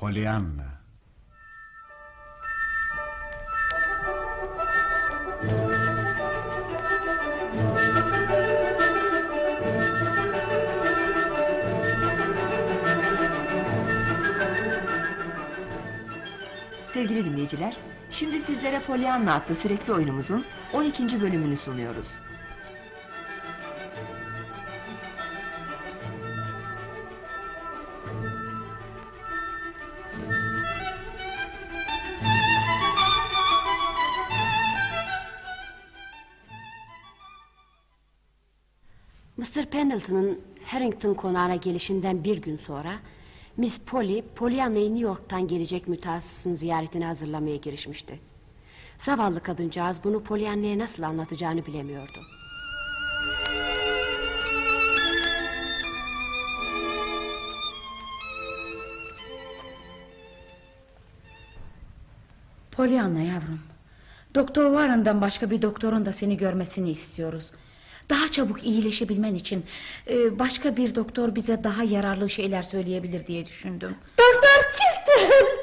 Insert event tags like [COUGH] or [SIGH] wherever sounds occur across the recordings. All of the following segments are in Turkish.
Pollyanna. Sevgili dinleyiciler, şimdi sizlere Pollyanna adlı sürekli oyunumuzun 12. bölümünü sunuyoruz. Mr. Pendleton'ın Harrington konağına gelişinden bir gün sonra Miss Polly, Pollyanna'yı New York'tan gelecek mütehassısın ziyaretine hazırlamaya girişmişti. Zavallı kadıncağız bunu Pollyanna'ya nasıl anlatacağını bilemiyordu. Pollyanna yavrum. Doktor Warren'dan başka bir doktorun da seni görmesini istiyoruz. Daha çabuk iyileşebilmen için e, başka bir doktor bize daha yararlı şeyler söyleyebilir diye düşündüm. Doktor Chilton! [LAUGHS]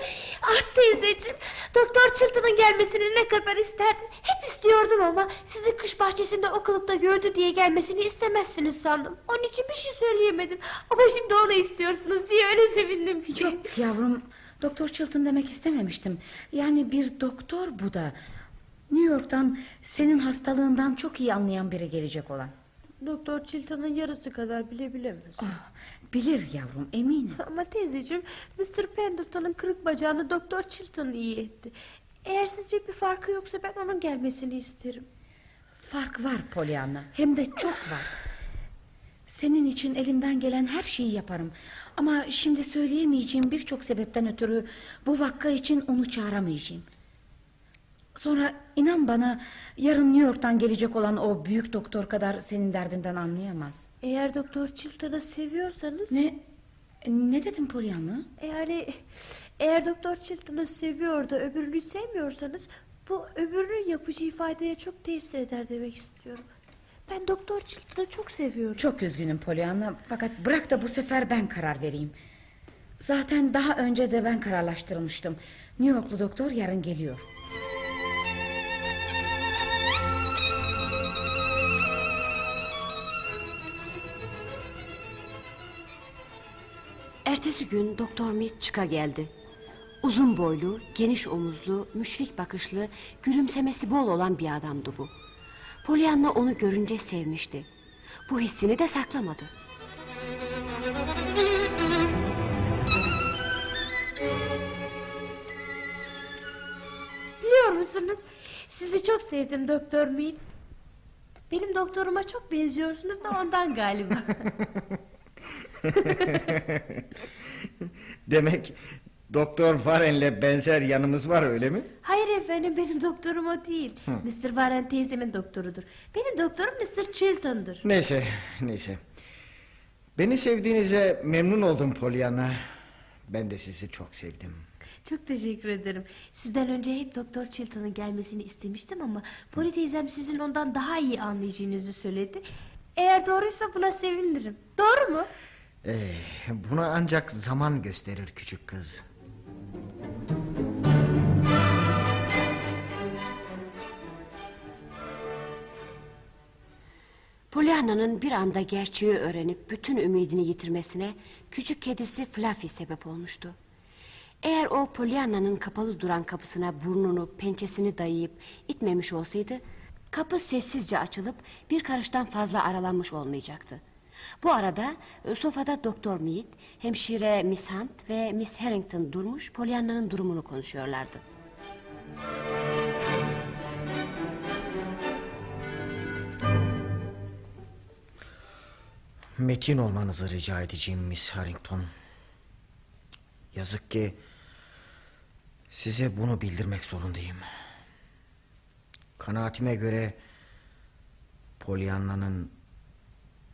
Ah teyzeciğim, Doktor Chilton'ın gelmesini ne kadar isterdim. Hep istiyordum ama sizi kış bahçesinde o kılıkta gördü diye gelmesini istemezsiniz sandım. Onun için bir şey söyleyemedim. Ama şimdi onu istiyorsunuz diye öyle sevindim ki. Yok yavrum, Doktor Chilton demek istememiştim. Yani bir doktor bu da. New York'tan senin hastalığından çok iyi anlayan biri gelecek olan. Doktor Chilton'ın yarısı kadar bile bilemez. Ah, bilir yavrum eminim. Ama teyzeciğim, Mr. Pendleton'ın kırık bacağını Doktor Chilton iyi etti. Eğer sizce bir farkı yoksa ben onun gelmesini isterim. Fark var Pollyanna, hem de çok var. Senin için elimden gelen her şeyi yaparım. Ama şimdi söyleyemeyeceğim birçok sebepten ötürü bu vakka için onu çağıramayacağım. Sonra inan bana yarın New York'tan gelecek olan o büyük doktor kadar senin derdinden anlayamaz. Eğer Doktor Chilton'ı seviyorsanız... Ne? Ne dedin Pollyanna? Yani eğer Doktor Chilton'ı seviyor da öbürünü sevmiyorsanız... ...bu öbürünün yapıcı ifadeye çok tesir eder demek istiyorum. Ben Doktor Chilton'ı çok seviyorum. Çok üzgünüm Pollyanna fakat bırak da bu sefer ben karar vereyim. Zaten daha önce de ben kararlaştırmıştım. New Yorklu doktor yarın geliyor. Ertesi gün Doktor Mead çıka geldi. Uzun boylu, geniş omuzlu, müşfik bakışlı, gülümsemesi bol olan bir adamdı bu. Pollyanna onu görünce sevmişti. Bu hissini de saklamadı. Biliyor musunuz? Sizi çok sevdim Doktor Mead. Benim doktoruma çok benziyorsunuz da ondan galiba. [LAUGHS] [LAUGHS] Demek Doktor Warren'le benzer yanımız var öyle mi? Hayır efendim benim doktorum o değil. Mr. Warren teyzemin doktorudur. Benim doktorum Mr. Chilton'dır. Neyse, neyse. Beni sevdiğinize memnun oldum Pollyanna. Ben de sizi çok sevdim. Çok teşekkür ederim. Sizden önce hep Doktor Chilton'ın gelmesini istemiştim ama Polly teyzem sizin ondan daha iyi anlayacağınızı söyledi. Eğer doğruysa buna sevinirim. Doğru mu? Ee, buna ancak zaman gösterir küçük kız. Pollyanna'nın bir anda gerçeği öğrenip bütün ümidini yitirmesine küçük kedisi Fluffy sebep olmuştu. Eğer o Pollyanna'nın kapalı duran kapısına burnunu, pençesini dayayıp itmemiş olsaydı... ...kapı sessizce açılıp bir karıştan fazla aralanmış olmayacaktı. Bu arada e, sofada Doktor Mead, hemşire Miss Hunt ve Miss Harrington durmuş Pollyanna'nın durumunu konuşuyorlardı. Metin olmanızı rica edeceğim Miss Harrington. Yazık ki size bunu bildirmek zorundayım. Kanaatime göre Pollyanna'nın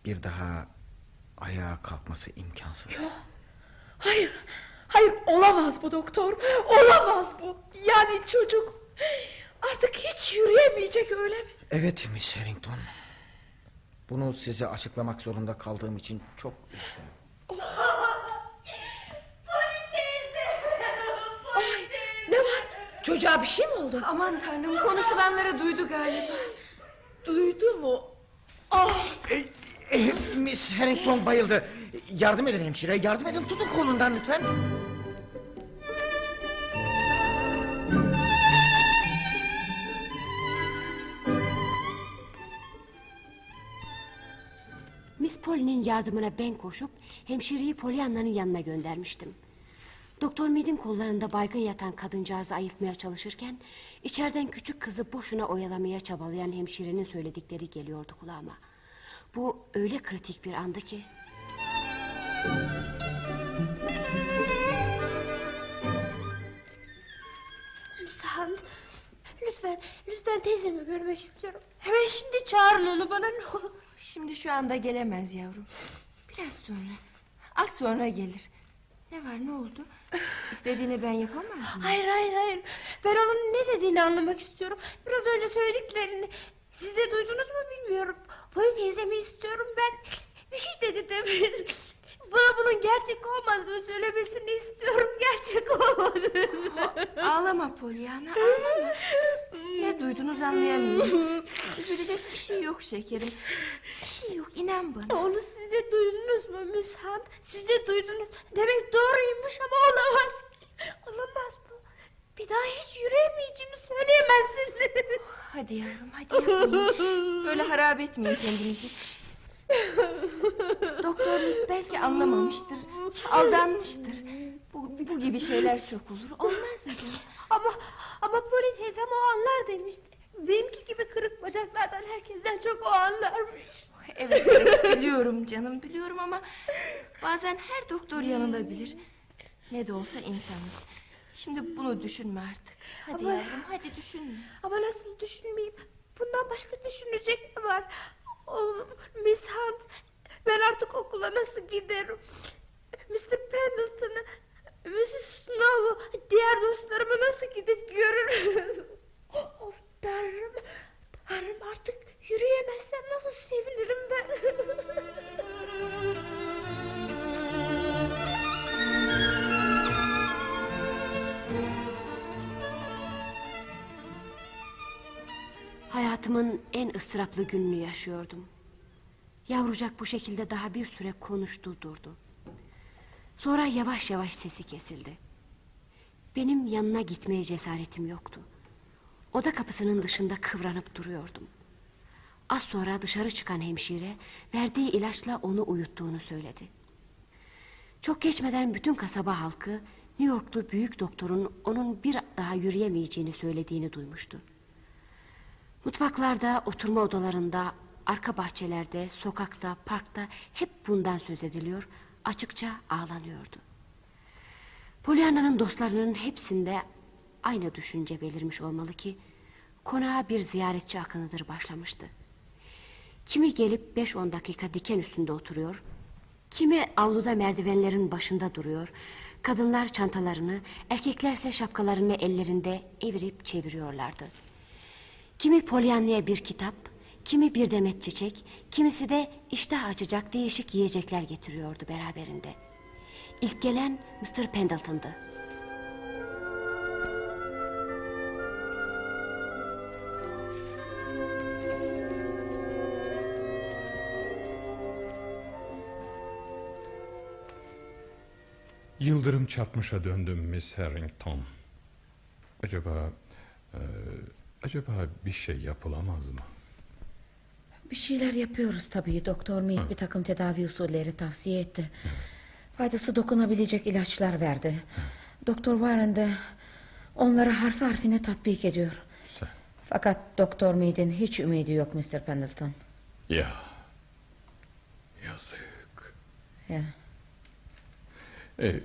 bir daha ayağa kalkması imkansız. Hayır, hayır olamaz bu doktor. Olamaz bu. Yani çocuk artık hiç yürüyemeyecek öyle mi? Evet Miss Harrington. Bunu size açıklamak zorunda kaldığım için çok üzgünüm. Polly teyze. Çocuğa bir şey mi oldu? Aman tanrım konuşulanları duydu galiba. Duydu mu? E, e, Miss Harrington bayıldı. Yardım edin hemşire, yardım edin. Tutun kolundan lütfen. Miss Polly'nin yardımına ben koşup hemşireyi Pollyanna'nın yanına göndermiştim. Doktor Mead'in kollarında baygın yatan kadıncağızı ayıltmaya çalışırken... ...içeriden küçük kızı boşuna oyalamaya çabalayan hemşirenin söyledikleri geliyordu kulağıma. Bu öyle kritik bir andı ki... Müsaade. Lütfen, lütfen teyzemi görmek istiyorum. Hemen şimdi çağırın onu bana ne olur. Şimdi şu anda gelemez yavrum. Biraz sonra. Az sonra gelir. Ne var ne oldu? İstediğini ben yapamaz mıyım? Hayır hayır hayır. Ben onun ne dediğini anlamak istiyorum. Biraz önce söylediklerini. Siz de duydunuz mu bilmiyorum. Poli teyzemi istiyorum ben. Bir şey dedi demin. Bana bunun gerçek olmadığını söylemesini istiyorum. Gerçek olmadığını. Ağlama Pollyanna ağlama. Ne duydunuz anlayamıyorum. Üzülecek bir şey yok şekerim. Bir şey yok inan bana. Onu siz de duydunuz mu Miss Hunt? Siz de duydunuz. Demek doğruymuş ama olamaz. Olamaz. Bir daha hiç yürüyemeyeceğimi söyleyemezsin. [LAUGHS] Hadi yavrum hadi yapmayın. Böyle harap etmeyin kendinizi. Doktor Nick belki anlamamıştır. Aldanmıştır. Bu, bu gibi şeyler çok olur. Olmaz mı ama ama Poli teyzem o anlar demişti. Benimki gibi kırık bacaklardan herkesten çok o anlarmış. Evet, evet biliyorum canım biliyorum ama bazen her doktor yanında bilir. Ne de olsa insanız. Şimdi bunu düşünme artık. Hadi Ama- yavrum hadi düşünme. Ama nasıl düşünmeyeyim? Bundan başka düşünecek ne var? Oğlum, Miss Hunt, ben artık okula nasıl giderim? Mr. Pendleton'ı, Mrs. Snow'u, diğer dostlarımı nasıl gidip görürüm? [LAUGHS] ıstıraplı gününü yaşıyordum. Yavrucak bu şekilde daha bir süre konuştu durdu. Sonra yavaş yavaş sesi kesildi. Benim yanına gitmeye cesaretim yoktu. Oda kapısının dışında kıvranıp duruyordum. Az sonra dışarı çıkan hemşire verdiği ilaçla onu uyuttuğunu söyledi. Çok geçmeden bütün kasaba halkı New Yorklu büyük doktorun onun bir daha yürüyemeyeceğini söylediğini duymuştu. Mutfaklarda, oturma odalarında, arka bahçelerde, sokakta, parkta hep bundan söz ediliyor, açıkça ağlanıyordu. Pollyanna'nın dostlarının hepsinde aynı düşünce belirmiş olmalı ki konağa bir ziyaretçi akınıdır başlamıştı. Kimi gelip 5-10 dakika diken üstünde oturuyor, kimi avluda merdivenlerin başında duruyor, kadınlar çantalarını, erkeklerse şapkalarını ellerinde evirip çeviriyorlardı. Kimi Pollyanna'ya bir kitap, kimi bir demet çiçek, kimisi de iştah açacak değişik yiyecekler getiriyordu beraberinde. İlk gelen Mr. Pendleton'dı. Yıldırım çarpmışa döndüm Miss Harrington. Acaba... e, acaba bir şey yapılamaz mı? Bir şeyler yapıyoruz tabii. Doktor Mead bir takım tedavi usulleri tavsiye etti. Faydası dokunabilecek ilaçlar verdi. Doktor Warren de onları harfi harfine tatbik ediyor. Sen... Fakat Doktor Mead'in hiç ümidi yok Mr. Pendleton. Ya... Yazık. Ya. E,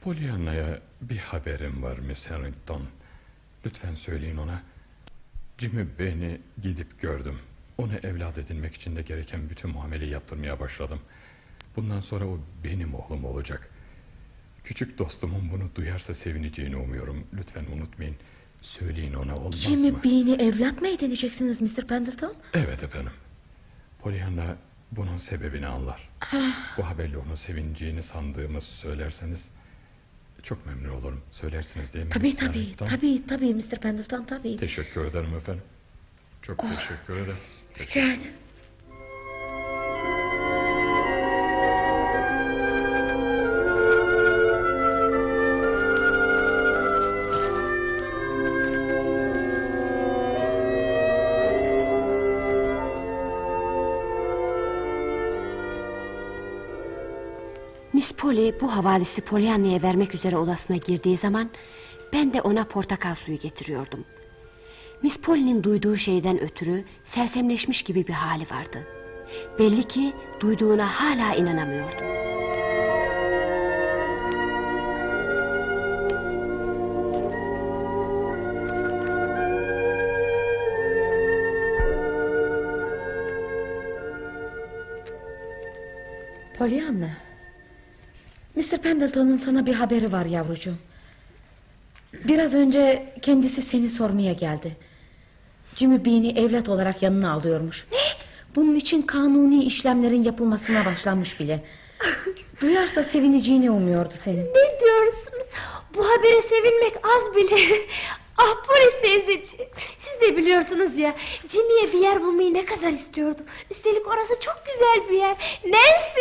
Pollyanna'ya bir haberim var Miss Harrington. Lütfen söyleyin ona. Jimmy beni gidip gördüm. Onu evlat edinmek için de gereken bütün muameleyi yaptırmaya başladım. Bundan sonra o benim oğlum olacak. Küçük dostumun bunu duyarsa sevineceğini umuyorum. Lütfen unutmayın. Söyleyin ona olmaz Jimmy mı? Bean'i evlat mı edineceksiniz Mr. Pendleton? Evet efendim. Pollyanna bunun sebebini anlar. Bu haberle onu sevineceğini sandığımı söylerseniz Çok memnun olurum. Söylersiniz değil mi? Tabii Mr. tabii Harrington? tabii tabii Mr. Pendleton tabii. Teşekkür ederim efendim. Çok teşekkür ederim. Rica ederim. Polly bu havadisi Pollyanna'ya vermek üzere odasına girdiği zaman ben de ona portakal suyu getiriyordum. Miss Polly'nin duyduğu şeyden ötürü sersemleşmiş gibi bir hali vardı. Belli ki duyduğuna hala inanamıyordu. Pollyanna. Mr. Pendleton'un sana bir haberi var yavrucuğum. Biraz önce kendisi seni sormaya geldi. Jimmy Bean'i evlat olarak yanına alıyormuş. Ne? Bunun için kanuni işlemlerin yapılmasına başlanmış bile. Duyarsa sevineceğini umuyordu senin. Ne diyorsunuz? Bu habere sevinmek az bile. Ah Polly teyzeciğim. Siz de biliyorsunuz ya. Jimmy'ye bir yer bulmayı ne kadar istiyordum. Üstelik orası çok güzel bir yer. Nancy,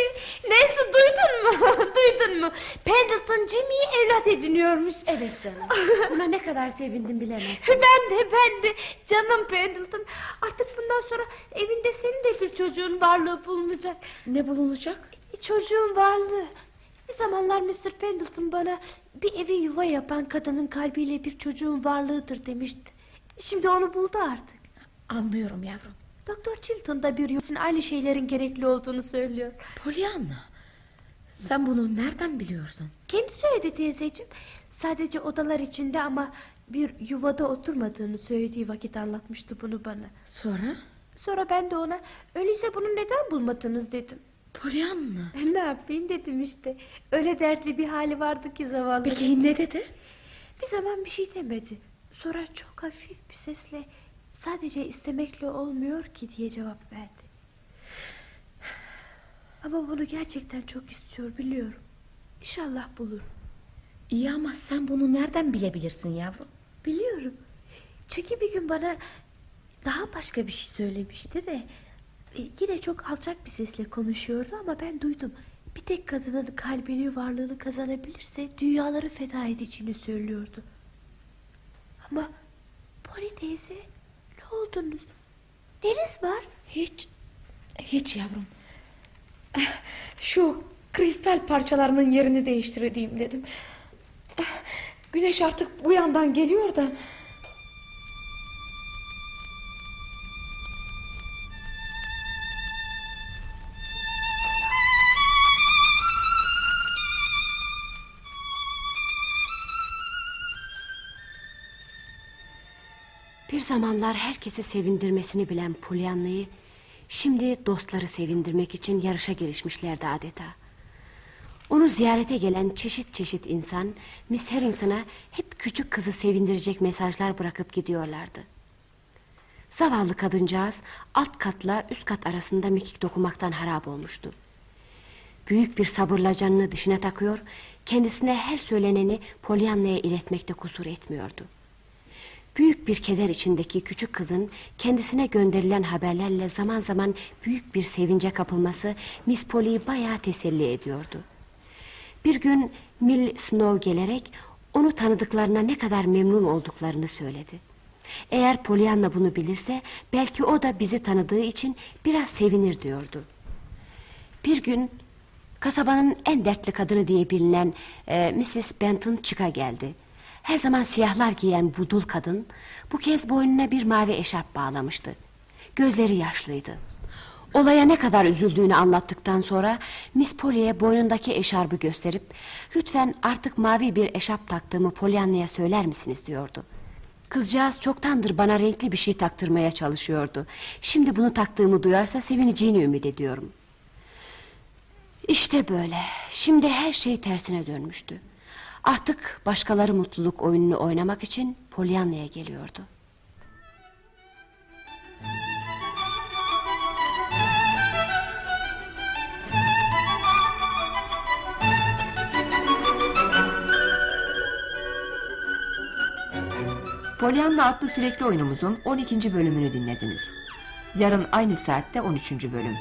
Nancy duydun mu? [LAUGHS] duydun mu? Pendleton Jimmy'yi evlat ediniyormuş. Evet canım. [LAUGHS] Buna ne kadar sevindim bilemezsin. [LAUGHS] Ben de ben de canım Pendleton Artık bundan sonra evinde senin de bir çocuğun varlığı bulunacak Ne bulunacak? Çocuğun varlığı Bir zamanlar Mr. Pendleton bana Bir evi yuva yapan kadının kalbiyle bir çocuğun varlığıdır demişti Şimdi onu buldu artık Anlıyorum yavrum. Doktor Chilton da bir yuva aynı şeylerin gerekli olduğunu söylüyor Pollyanna. Sen bunu nereden biliyorsun? Kendi söyledi teyzeciğim Sadece odalar içinde ama bir yuvada oturmadığını söylediği vakit anlatmıştı bunu bana Sonra? Sonra ben de ona öyleyse bunu neden bulmadınız dedim. Pollyanna. Ne yapayım dedim işte. Öyle dertli bir hali vardı ki zavallı. Peki ne dedi? Bir zaman bir şey demedi. Sonra çok hafif bir sesle sadece istemekle olmuyor ki diye cevap verdi. Ama bunu gerçekten çok istiyor biliyorum. İnşallah bulur. İyi ama sen bunu nereden bilebilirsin yavrum? Biliyorum. Çünkü bir gün bana daha başka bir şey söylemişti de e, yine çok alçak bir sesle konuşuyordu ama ben duydum. Bir tek kadının kalbini varlığını kazanabilirse dünyaları feda edeceğini söylüyordu. Ama Polly teyze ne oldunuz? Neniz var? Hiç, hiç yavrum. Şu kristal parçalarının yerini değiştireyim dedim. Güneş artık bu yandan geliyor da... zamanlar herkesi sevindirmesini bilen Pollyanna'yı şimdi dostları sevindirmek için yarışa girişmişlerdi adeta. Onu ziyarete gelen çeşit çeşit insan Miss Harrington'a hep küçük kızı sevindirecek mesajlar bırakıp gidiyorlardı. Zavallı kadıncağız alt katla üst kat arasında mekik dokumaktan harap olmuştu. Büyük bir sabırla canını dışına takıyor, kendisine her söyleneni Pollyanna'ya iletmekte kusur etmiyordu. Büyük bir keder içindeki küçük kızın kendisine gönderilen haberlerle zaman zaman büyük bir sevince kapılması Miss Polly'yi bayağı teselli ediyordu. Bir gün Mill Snow gelerek onu tanıdıklarına ne kadar memnun olduklarını söyledi. Eğer Pollyanna bunu bilirse belki o da bizi tanıdığı için biraz sevinir diyordu. Bir gün kasabanın en dertli kadını diye bilinen e, Mrs. Benton çıka geldi. Her zaman siyahlar giyen bu dul kadın bu kez boynuna bir mavi eşarp bağlamıştı. Gözleri yaşlıydı. Olaya ne kadar üzüldüğünü anlattıktan sonra Miss Polly'e boynundaki eşarbı gösterip lütfen artık mavi bir eşarp taktığımı Pollyanna'ya söyler misiniz diyordu. Kızcağız çoktandır bana renkli bir şey taktırmaya çalışıyordu. Şimdi bunu taktığımı duyarsa sevineceğini ümit ediyorum. İşte böyle. Şimdi her şey tersine dönmüştü. Artık başkaları mutluluk oyununu oynamak için Pollyanna'ya geliyordu. Polyanna adlı sürekli oyunumuzun 12. bölümünü dinlediniz. Yarın aynı saatte 13. bölüm.